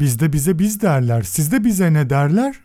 Bizde bize biz derler. Sizde bize ne derler?